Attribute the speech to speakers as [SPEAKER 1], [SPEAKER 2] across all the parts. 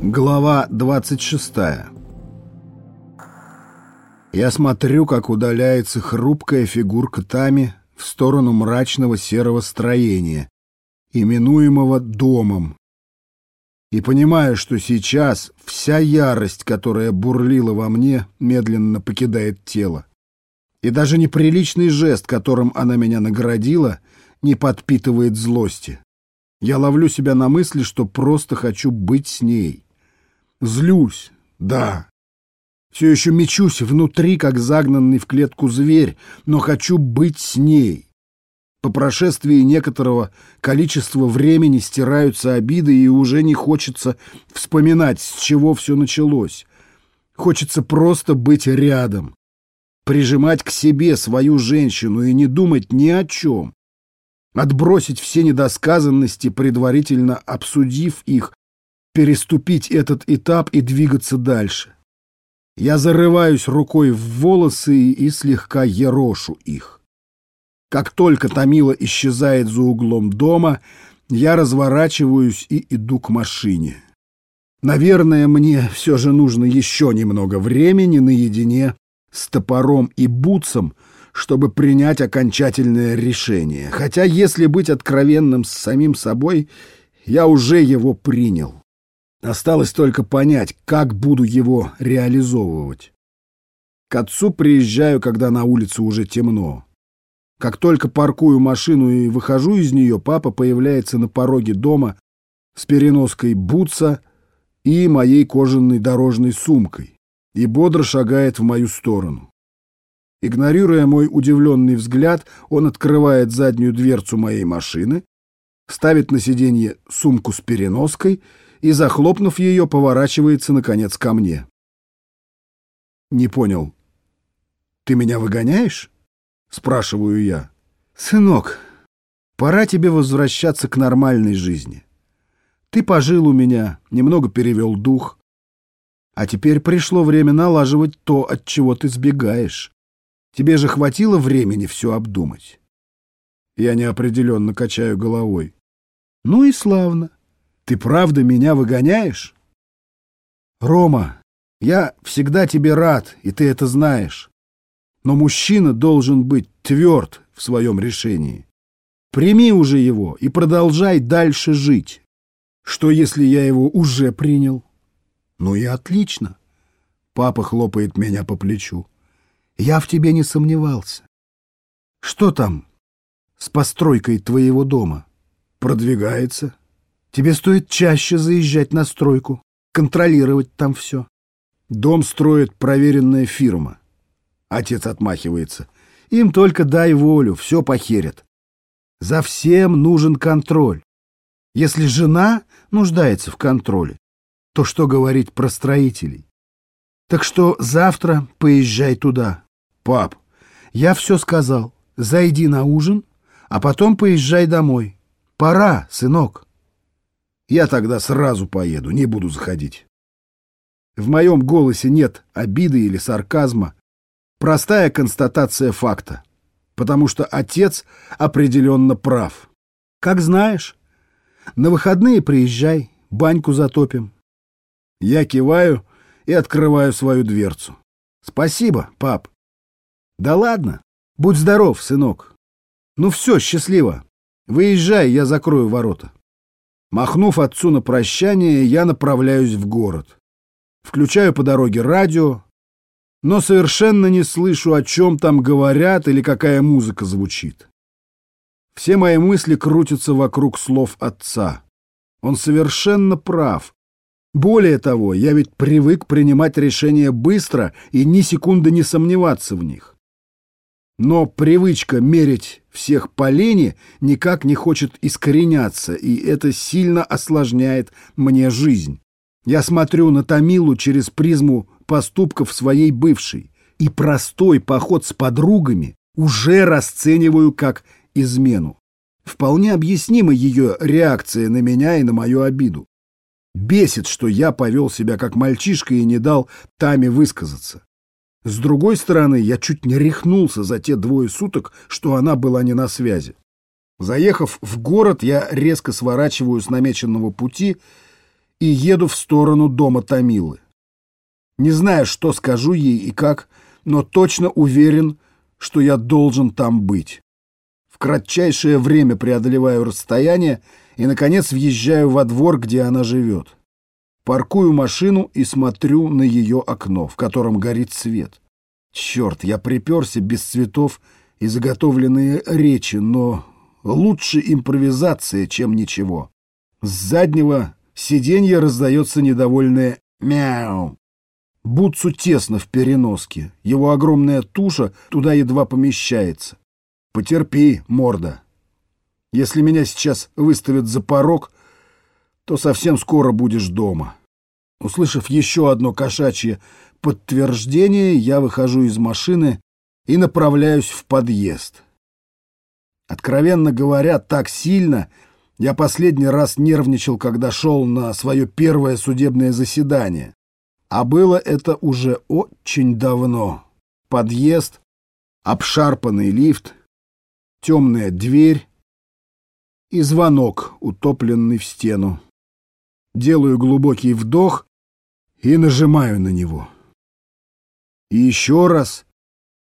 [SPEAKER 1] Глава 26 Я смотрю, как удаляется хрупкая фигурка Тами в сторону мрачного серого строения, именуемого домом, и понимаю, что сейчас вся ярость, которая бурлила во мне, медленно покидает тело. И даже неприличный жест, которым она меня наградила, не подпитывает злости. Я ловлю себя на мысли, что просто хочу быть с ней. Злюсь, да. Все еще мечусь внутри, как загнанный в клетку зверь, но хочу быть с ней. По прошествии некоторого количества времени стираются обиды, и уже не хочется вспоминать, с чего все началось. Хочется просто быть рядом, прижимать к себе свою женщину и не думать ни о чем. Отбросить все недосказанности, предварительно обсудив их, переступить этот этап и двигаться дальше. Я зарываюсь рукой в волосы и слегка ерошу их. Как только Томила исчезает за углом дома, я разворачиваюсь и иду к машине. Наверное, мне все же нужно еще немного времени наедине с топором и бутсом, чтобы принять окончательное решение. Хотя, если быть откровенным с самим собой, я уже его принял. Осталось только понять, как буду его реализовывать. К отцу приезжаю, когда на улице уже темно. Как только паркую машину и выхожу из нее, папа появляется на пороге дома с переноской бутса и моей кожаной дорожной сумкой и бодро шагает в мою сторону. Игнорируя мой удивленный взгляд, он открывает заднюю дверцу моей машины, ставит на сиденье сумку с переноской захлопнув ее, поворачивается, наконец, ко мне. «Не понял. Ты меня выгоняешь?» — спрашиваю я. «Сынок, пора тебе возвращаться к нормальной жизни. Ты пожил у меня, немного перевел дух. А теперь пришло время налаживать то, от чего ты сбегаешь. Тебе же хватило времени все обдумать». Я неопределенно качаю головой. «Ну и славно. Ты правда меня выгоняешь?» «Рома, я всегда тебе рад, и ты это знаешь. Но мужчина должен быть тверд в своем решении. Прими уже его и продолжай дальше жить. Что, если я его уже принял? Ну и отлично. Папа хлопает меня по плечу. Я в тебе не сомневался. Что там с постройкой твоего дома? Продвигается. Тебе стоит чаще заезжать на стройку, контролировать там все. Дом строит проверенная фирма. Отец отмахивается. Им только дай волю, все похерят. За всем нужен контроль. Если жена нуждается в контроле, то что говорить про строителей? Так что завтра поезжай туда. Пап, я все сказал. Зайди на ужин, а потом поезжай домой. Пора, сынок. Я тогда сразу поеду, не буду заходить. В моем голосе нет обиды или сарказма, Простая констатация факта. Потому что отец определенно прав. Как знаешь. На выходные приезжай, баньку затопим. Я киваю и открываю свою дверцу. Спасибо, пап. Да ладно. Будь здоров, сынок. Ну все, счастливо. Выезжай, я закрою ворота. Махнув отцу на прощание, я направляюсь в город. Включаю по дороге радио, но совершенно не слышу, о чем там говорят или какая музыка звучит. Все мои мысли крутятся вокруг слов отца. Он совершенно прав. Более того, я ведь привык принимать решения быстро и ни секунды не сомневаться в них. Но привычка мерить всех по лени никак не хочет искореняться, и это сильно осложняет мне жизнь. Я смотрю на Томилу через призму поступков своей бывшей, и простой поход с подругами уже расцениваю как измену. Вполне объяснима ее реакция на меня и на мою обиду. Бесит, что я повел себя как мальчишка и не дал Таме высказаться. С другой стороны, я чуть не рехнулся за те двое суток, что она была не на связи. Заехав в город, я резко сворачиваю с намеченного пути и еду в сторону дома Томилы. Не знаю, что скажу ей и как, но точно уверен, что я должен там быть. В кратчайшее время преодолеваю расстояние и, наконец, въезжаю во двор, где она живет. Паркую машину и смотрю на ее окно, в котором горит свет. Черт, я приперся без цветов и заготовленные речи, но лучше импровизация, чем ничего. С заднего сиденья раздается недовольное «мяу». Бутсу тесно в переноске, его огромная туша туда едва помещается. Потерпи, морда. Если меня сейчас выставят за порог, то совсем скоро будешь дома. Услышав еще одно кошачье подтверждение, я выхожу из машины и направляюсь в подъезд. Откровенно говоря, так сильно я последний раз нервничал, когда шел на свое первое судебное заседание. А было это уже очень давно. Подъезд, обшарпанный лифт, темная дверь и звонок, утопленный в стену. Делаю глубокий вдох и нажимаю на него. И еще раз,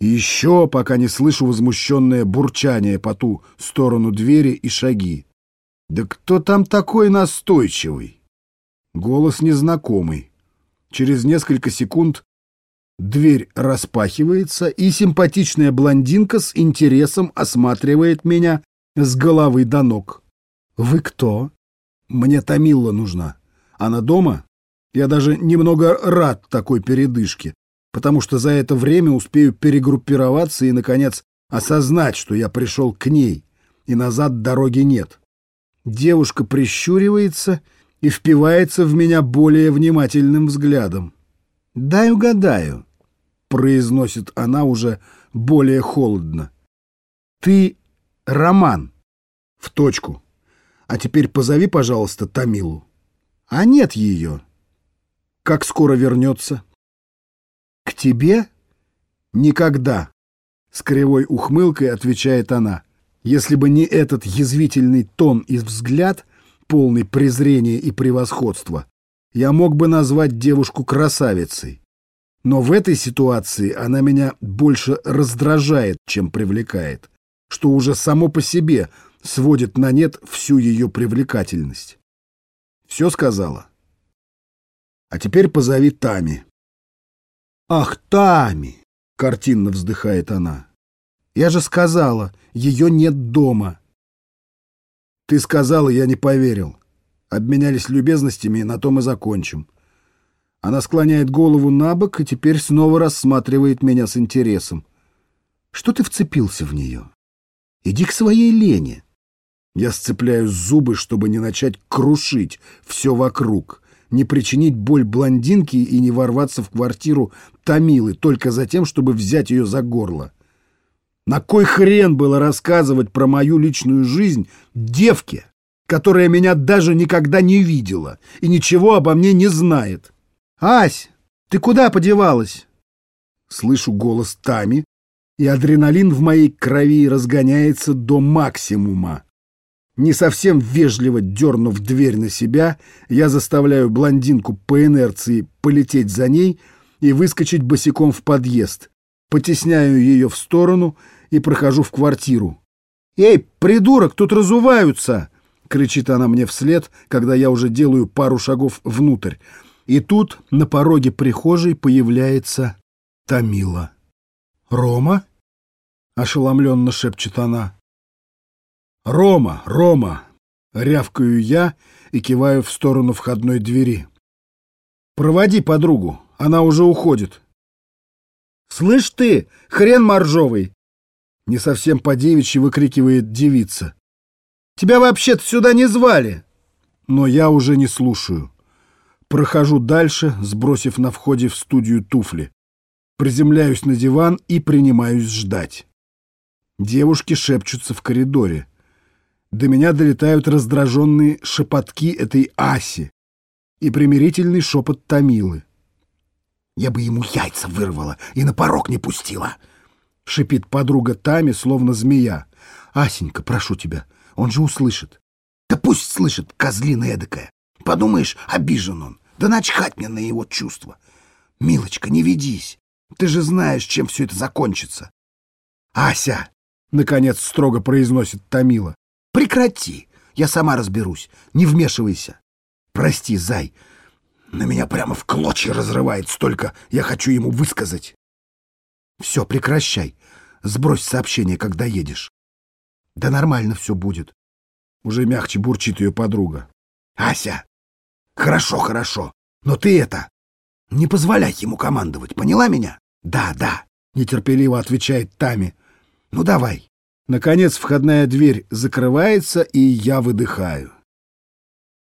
[SPEAKER 1] и еще, пока не слышу возмущенное бурчание по ту сторону двери и шаги. Да кто там такой настойчивый? Голос незнакомый. Через несколько секунд дверь распахивается, и симпатичная блондинка с интересом осматривает меня с головы до ног. «Вы кто?» «Мне Томилла нужна. Она дома?» Я даже немного рад такой передышке, потому что за это время успею перегруппироваться и, наконец, осознать, что я пришел к ней, и назад дороги нет. Девушка прищуривается и впивается в меня более внимательным взглядом. «Дай угадаю», — произносит она уже более холодно. «Ты Роман». «В точку. А теперь позови, пожалуйста, Тамилу». «А нет ее». Как скоро вернется? К тебе? Никогда. С кривой ухмылкой отвечает она. Если бы не этот язвительный тон и взгляд, полный презрения и превосходства, я мог бы назвать девушку красавицей. Но в этой ситуации она меня больше раздражает, чем привлекает, что уже само по себе сводит на нет всю ее привлекательность. Все сказала? А теперь позови Тами. Ах, Тами! Картинно вздыхает она. Я же сказала, ее нет дома. Ты сказала, я не поверил. Обменялись любезностями, и на том и закончим. Она склоняет голову на бок и теперь снова рассматривает меня с интересом. Что ты вцепился в нее? Иди к своей Лене. Я сцепляю зубы, чтобы не начать крушить все вокруг не причинить боль блондинке и не ворваться в квартиру Томилы только за тем, чтобы взять ее за горло. На кой хрен было рассказывать про мою личную жизнь девке, которая меня даже никогда не видела и ничего обо мне не знает? «Ась, ты куда подевалась?» Слышу голос Тами, и адреналин в моей крови разгоняется до максимума. Не совсем вежливо дернув дверь на себя, я заставляю блондинку по инерции полететь за ней и выскочить босиком в подъезд. Потесняю ее в сторону и прохожу в квартиру. «Эй, придурок, тут разуваются!» — кричит она мне вслед, когда я уже делаю пару шагов внутрь. И тут на пороге прихожей появляется Тамила. «Рома?» — ошеломленно шепчет она. «Рома! Рома!» — рявкаю я и киваю в сторону входной двери. «Проводи подругу, она уже уходит». «Слышь ты, хрен моржовый!» Не совсем по-девичьи выкрикивает девица. «Тебя вообще-то сюда не звали!» Но я уже не слушаю. Прохожу дальше, сбросив на входе в студию туфли. Приземляюсь на диван и принимаюсь ждать. Девушки шепчутся в коридоре. До меня долетают раздраженные шепотки этой Аси и примирительный шепот Томилы. «Я бы ему яйца вырвала и на порог не пустила!» — шипит подруга Тами, словно змея. «Асенька, прошу тебя, он же услышит». «Да пусть слышит, козлина эдакая!
[SPEAKER 2] Подумаешь, обижен он. Да начхать мне на его чувства. Милочка, не ведись. Ты же знаешь, чем все это закончится. Ася, наконец строго произносит Томила. Прекрати. Я сама разберусь. Не вмешивайся. Прости, зай. На меня прямо в клочья разрывает столько. Я хочу ему высказать. Все, прекращай. Сбрось сообщение, когда едешь. Да нормально все будет. Уже мягче бурчит ее подруга. Ася, хорошо, хорошо. Но ты это... Не позволяй ему командовать, поняла меня? Да, да, нетерпеливо отвечает Тами. Ну давай. Наконец входная дверь закрывается, и я выдыхаю.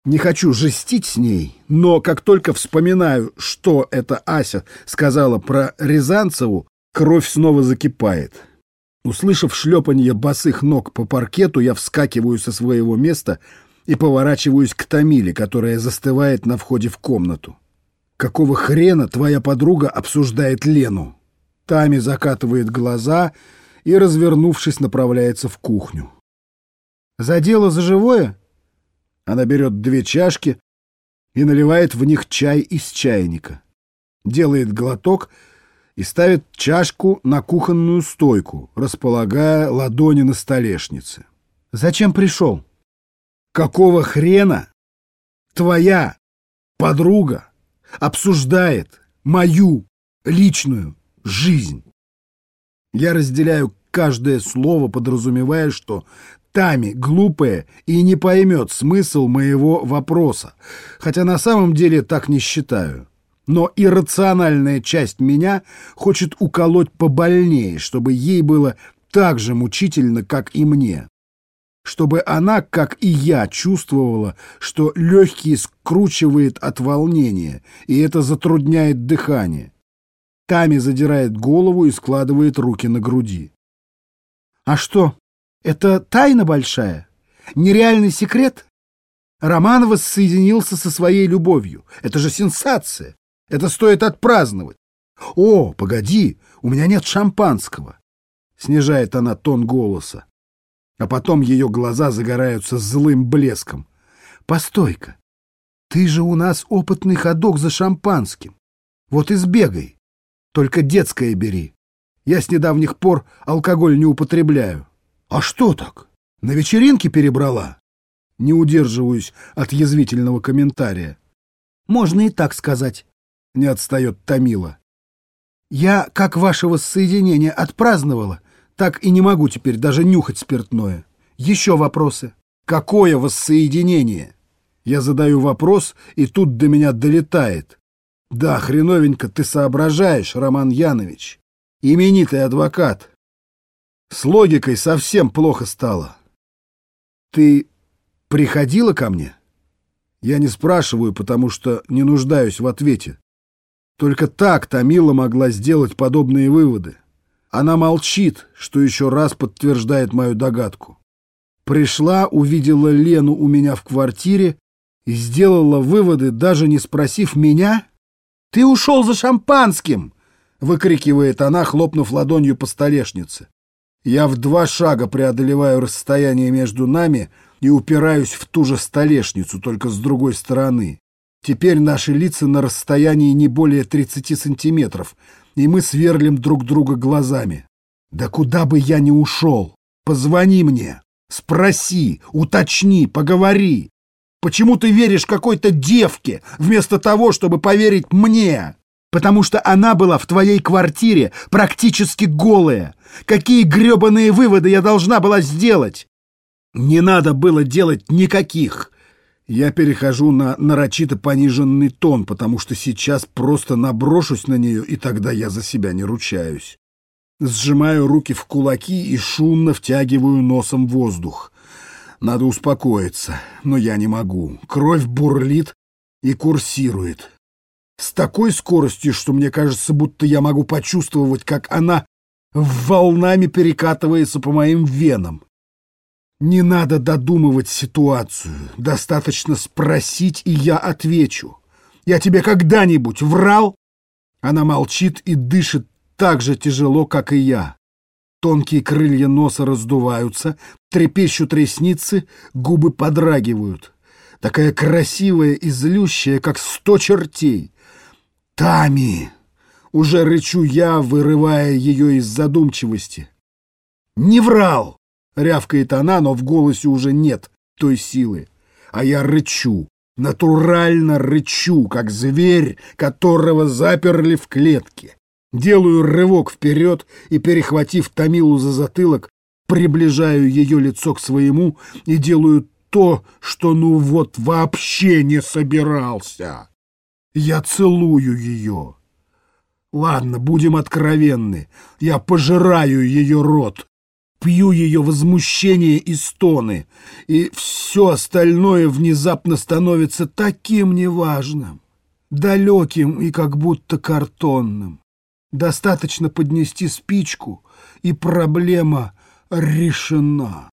[SPEAKER 2] Не хочу жестить с ней, но как только вспоминаю, что это Ася сказала про Рязанцеву, кровь снова закипает. Услышав шлепанье босых ног по паркету, я вскакиваю со своего места и поворачиваюсь к Томиле, которая застывает на входе в комнату. «Какого хрена твоя подруга обсуждает Лену?» Тами закатывает глаза и, развернувшись, направляется в кухню. «За дело за живое?» Она берет две чашки и наливает в них чай из чайника. Делает глоток и ставит чашку на кухонную стойку, располагая ладони на столешнице. «Зачем пришел?» «Какого хрена твоя подруга обсуждает мою личную жизнь. Я разделяю каждое слово, подразумевая, что Тами глупая и не поймет смысл моего вопроса, хотя на самом деле так не считаю. Но иррациональная часть меня хочет уколоть побольнее, чтобы ей было так же мучительно, как и мне чтобы она, как и я, чувствовала, что легкие скручивает от волнения, и это затрудняет дыхание. Тами задирает голову и складывает руки на груди. «А что, это тайна большая? Нереальный секрет?» Роман воссоединился со своей любовью. Это же сенсация. Это стоит отпраздновать. «О, погоди, у меня нет шампанского!» Снижает она тон голоса а потом ее глаза загораются злым блеском. «Постой-ка! Ты же у нас опытный ходок за шампанским. Вот и сбегай. Только детское бери. Я с недавних пор алкоголь не употребляю». «А что так? На вечеринке перебрала?» Не удерживаюсь от язвительного комментария. «Можно и так сказать», — не отстает Томила. «Я, как вашего соединения отпраздновала, так и не могу теперь даже нюхать спиртное. Еще вопросы. Какое воссоединение? Я задаю вопрос, и тут до меня долетает. Да, хреновенько ты соображаешь, Роман Янович. Именитый адвокат. С логикой совсем плохо стало. Ты приходила ко мне? Я не спрашиваю, потому что не нуждаюсь в ответе. Только так Тамила могла сделать подобные выводы. Она молчит, что еще раз подтверждает мою догадку. Пришла, увидела Лену у меня в квартире и сделала выводы, даже не спросив меня. «Ты ушел за шампанским!» — выкрикивает она, хлопнув ладонью по столешнице. Я в два шага преодолеваю расстояние между нами и упираюсь в ту же столешницу, только с другой стороны. Теперь наши лица на расстоянии не более 30 сантиметров, и мы сверлим друг друга глазами. Да куда бы я ни ушел, позвони мне, спроси, уточни, поговори. Почему ты веришь какой-то девке, вместо того, чтобы поверить мне? Потому что она была в твоей квартире практически голая. Какие гребаные выводы я должна была сделать? Не надо было делать никаких. Я перехожу на нарочито пониженный тон, потому что сейчас просто наброшусь на нее, и тогда я за себя не ручаюсь. Сжимаю руки в кулаки и шумно втягиваю носом воздух. Надо успокоиться, но я не могу. Кровь бурлит и курсирует. С такой скоростью, что мне кажется, будто я могу почувствовать, как она волнами перекатывается по моим венам. Не надо додумывать ситуацию. Достаточно спросить, и я отвечу. Я тебе когда-нибудь врал? Она молчит и дышит так же тяжело, как и я. Тонкие крылья носа раздуваются, трепещут ресницы, губы подрагивают.
[SPEAKER 1] такая красивая и злющая, как сто чертей. «Тами!» — уже рычу я, вырывая ее из задумчивости. «Не врал!» — рявкает она, но в голосе уже нет той силы. А я рычу, натурально рычу, как зверь, которого заперли в клетке. Делаю рывок вперед и, перехватив Томилу за затылок, приближаю ее лицо к своему и делаю то, что ну вот вообще не собирался. Я целую ее. Ладно, будем откровенны. Я пожираю ее рот, пью ее возмущение и стоны, и все остальное внезапно становится таким неважным, далеким и как будто картонным. Достаточно поднести спичку, и проблема решена.